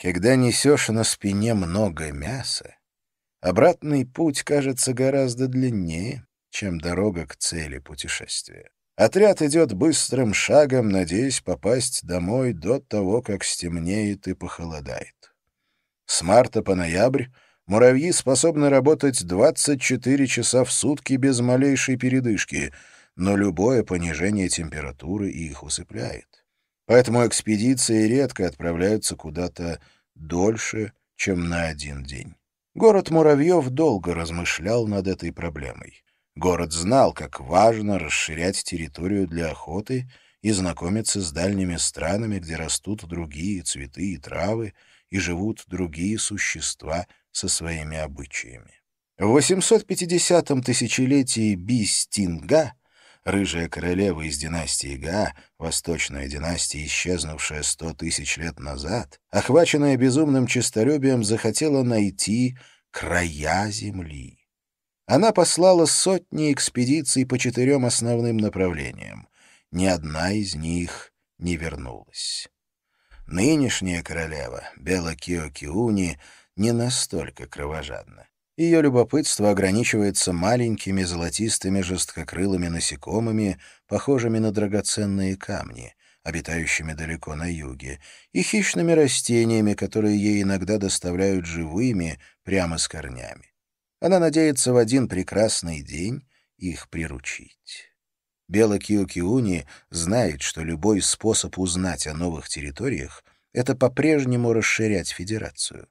Когда несешь на спине много мяса, обратный путь кажется гораздо длиннее, чем дорога к цели путешествия. Отряд идет быстрым шагом, надеясь попасть домой до того, как стемнеет и похолодает. С марта по ноябрь муравьи способны работать 24 часа в сутки без малейшей передышки, но любое понижение температуры их усыпляет. Поэтому экспедиции редко отправляются куда-то дольше, чем на один день. Город Муравьев долго размышлял над этой проблемой. Город знал, как важно расширять территорию для охоты и знакомиться с дальними странами, где растут другие цветы и травы, и живут другие существа со своими обычаями. В 850-м тысячелетии Бистинга рыжая королева из династии Га, восточная династия, исчезнувшая сто тысяч лет назад, охваченная безумным честолюбием, захотела найти края Земли. Она послала сотни экспедиций по четырем основным направлениям. Ни одна из них не вернулась. Нынешняя королева, Бела Киокиуни, не настолько кровожадна. Ее любопытство ограничивается маленькими золотистыми жесткокрылыми насекомыми, похожими на драгоценные камни, обитающими далеко на юге, и хищными растениями, которые ей иногда доставляют живыми, прямо с корнями. Она надеется в один прекрасный день их приручить. Бела Киокиуни знает, что любой способ узнать о новых территориях — это по-прежнему расширять Федерацию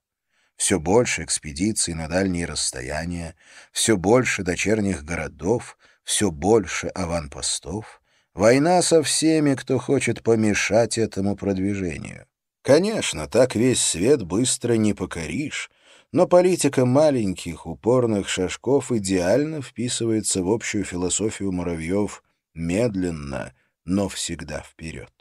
все больше экспедиций на дальние расстояния, все больше дочерних городов, все больше аванпостов. Война со всеми, кто хочет помешать этому продвижению. Конечно, так весь свет быстро не покоришь, но политика маленьких упорных шажков идеально вписывается в общую философию муравьев медленно, но всегда вперед.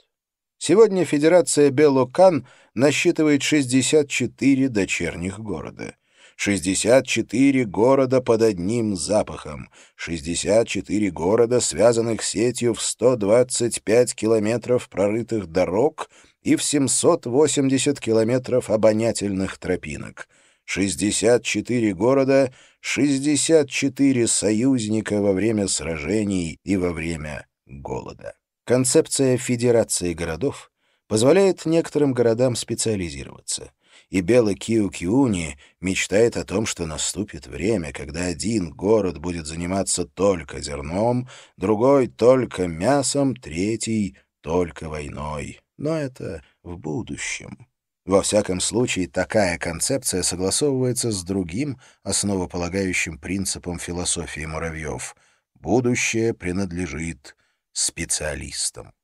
Сегодня Федерация Белокан насчитывает 64 дочерних города. 64 города под одним запахом, 64 города, связанных сетью в 125 километров прорытых дорог и в 780 километров обонятельных тропинок. 64 города, 64 союзника во время сражений и во время голода. Концепция федерации городов позволяет некоторым городам специализироваться. И Белый Киу-Киуни мечтает о том, что наступит время, когда один город будет заниматься только зерном, другой — только мясом, третий — только войной. Но это в будущем. Во всяком случае, такая концепция согласовывается с другим основополагающим принципом философии муравьев. Будущее принадлежит специалистам.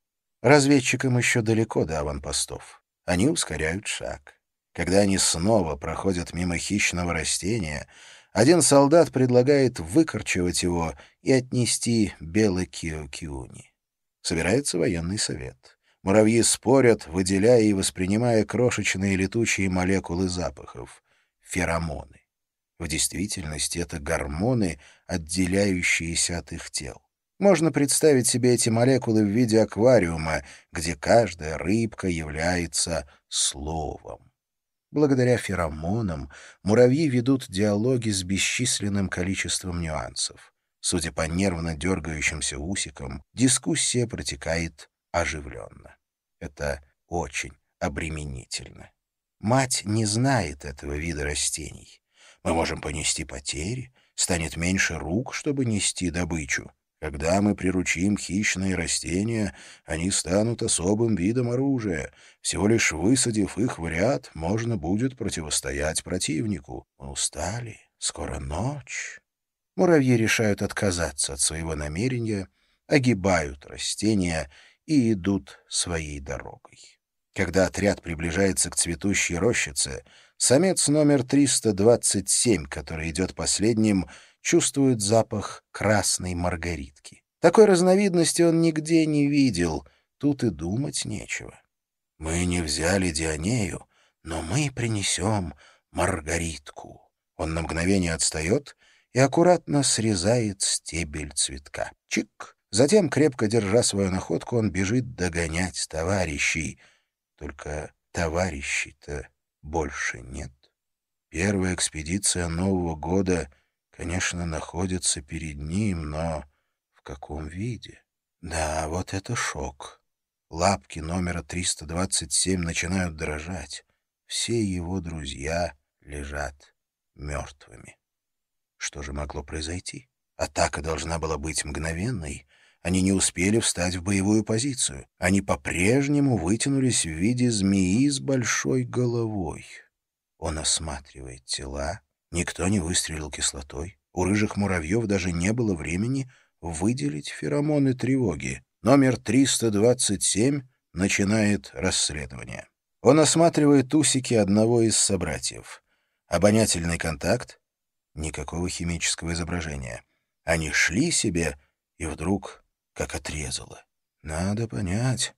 Разведчикам еще далеко до аванпостов. Они ускоряют шаг. Когда они снова проходят мимо хищного растения, один солдат предлагает выкорчевать его и отнести белый Кио-Киуни. Собирается военный совет. Муравьи спорят, выделяя и воспринимая крошечные летучие молекулы запахов — феромоны. В действительности это гормоны, отделяющиеся от их тел. Можно представить себе эти молекулы в виде аквариума, где каждая рыбка является словом. Благодаря феромонам муравьи ведут диалоги с бесчисленным количеством нюансов. Судя по нервно дергающимся усикам, дискуссия протекает оживленно. Это очень обременительно. Мать не знает этого вида растений. Мы можем понести потери, станет меньше рук, чтобы нести добычу. Когда мы приручим хищные растения, они станут особым видом оружия. Всего лишь высадив их в ряд, можно будет противостоять противнику. Мы устали, скоро ночь. Муравьи решают отказаться от своего намерения, огибают растения и идут своей дорогой. Когда отряд приближается к цветущей рощице, самец номер 327, который идет последним, — чувствует запах красной маргаритки. Такой разновидности он нигде не видел, тут и думать нечего. Мы не взяли Дионею, но мы принесем маргаритку. Он на мгновение отстает и аккуратно срезает стебель цветка. Чик! Затем, крепко держа свою находку, он бежит догонять товарищей. Только товарищей-то больше нет. Первая экспедиция Нового года, конечно, находится перед ним, но в каком виде? Да, вот это шок. Лапки номера 327 начинают дрожать. Все его друзья лежат мертвыми. Что же могло произойти? Атака должна была быть мгновенной. Они не успели встать в боевую позицию. Они по-прежнему вытянулись в виде змеи с большой головой. Он осматривает тела. Никто не выстрелил кислотой. У рыжих муравьев даже не было времени выделить феромоны тревоги. Номер 327 начинает расследование. Он осматривает усики одного из собратьев. Обонятельный контакт, никакого химического изображения. Они шли себе, и вдруг как отрезало. Надо понять,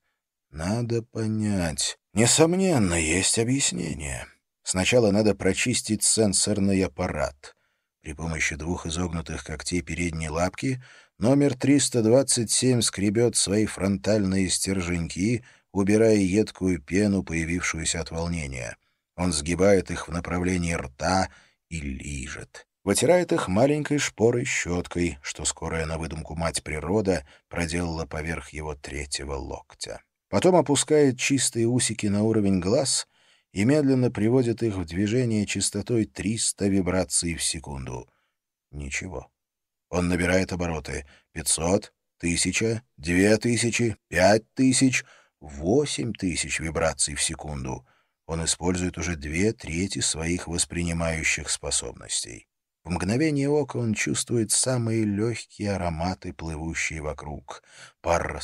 надо понять. Несомненно, есть объяснение. Сначала надо прочистить сенсорный аппарат. При помощи двух изогнутых когтей передней лапки номер 327 скребет свои фронтальные стерженьки, убирая едкую пену, появившуюся от волнения. Он сгибает их в направлении рта и лижет. Вытирает их маленькой шпорой-щеткой, что скорая на выдумку мать природа проделала поверх его третьего локтя. Потом опускает чистые усики на уровень глаз и медленно приводит их в движение частотой 300 вибраций в секунду. Ничего. Он набирает обороты. 500, 1000, 2000, 5000, 8000 вибраций в секунду. Он использует уже две трети своих воспринимающих способностей. В мгновение ока он чувствует самые легкие ароматы, плывущие вокруг. Пар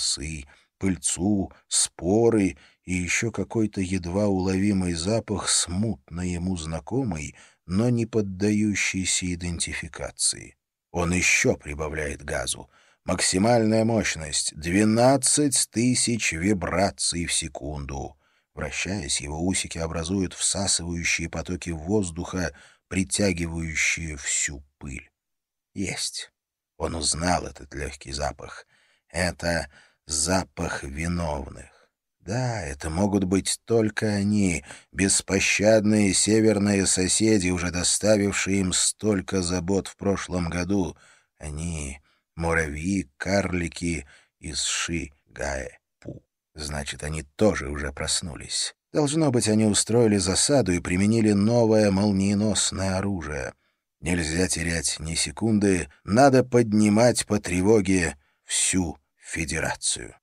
пыльцу, споры и еще какой-то едва уловимый запах, смутно ему знакомый, но не поддающийся идентификации. Он еще прибавляет газу. Максимальная мощность — 12 тысяч вибраций в секунду. Вращаясь, его усики образуют всасывающие потоки воздуха, притягивающие всю пыль. Есть. Он узнал этот легкий запах. Это запах виновных. Да, это могут быть только они, беспощадные северные соседи, уже доставившие им столько забот в прошлом году. Они — муравьи, карлики из Ши-Гаэ-Пу. Значит, они тоже уже проснулись. Должно быть, они устроили засаду и применили новое молниеносное оружие. Нельзя терять ни секунды, надо поднимать по тревоге всю Федерацию.